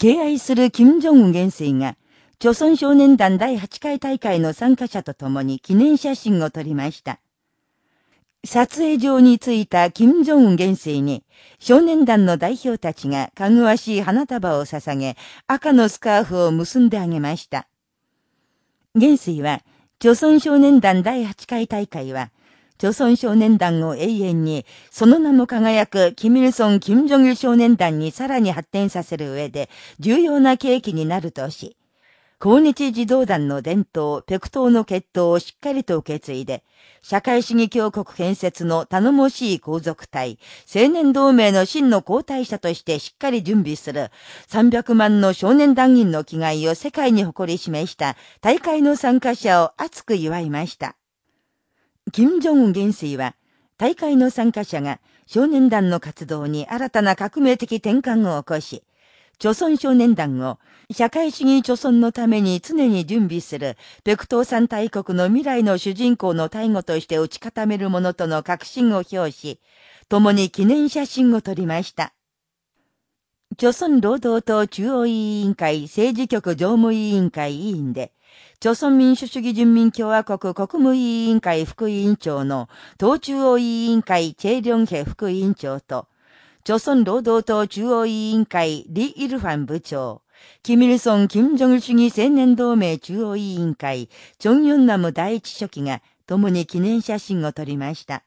敬愛する金正恩元帥が、朝鮮少年団第8回大会の参加者と共に記念写真を撮りました。撮影場に着いた金正恩元帥に、少年団の代表たちがかぐわしい花束を捧げ、赤のスカーフを結んであげました。元帥は、朝鮮少年団第8回大会は、朝鮮少年団を永遠に、その名も輝く、キミルソン・キム・ジョギル少年団にさらに発展させる上で、重要な契機になるとし、抗日児童団の伝統、ペクトーの血統をしっかりと受け継いで、社会主義強国建設の頼もしい皇族隊、青年同盟の真の皇太者としてしっかり準備する、300万の少年団員の気概を世界に誇り示した大会の参加者を熱く祝いました。金正恩元帥は、大会の参加者が少年団の活動に新たな革命的転換を起こし、朝鮮少年団を社会主義朝鮮のために常に準備する、北東山大国の未来の主人公の大護として打ち固めるものとの確信を表し、共に記念写真を撮りました。朝鮮労働党中央委員会政治局常務委員会委員で、朝鮮民主主義人民共和国国務委員会副委員長の党中央委員会チェイリョンヘ副委員長と、朝鮮労働党中央委員会リ・イルファン部長、キミルソン・キム・ジョン主義青年同盟中央委員会、チョン・ヨンナム第一書記が共に記念写真を撮りました。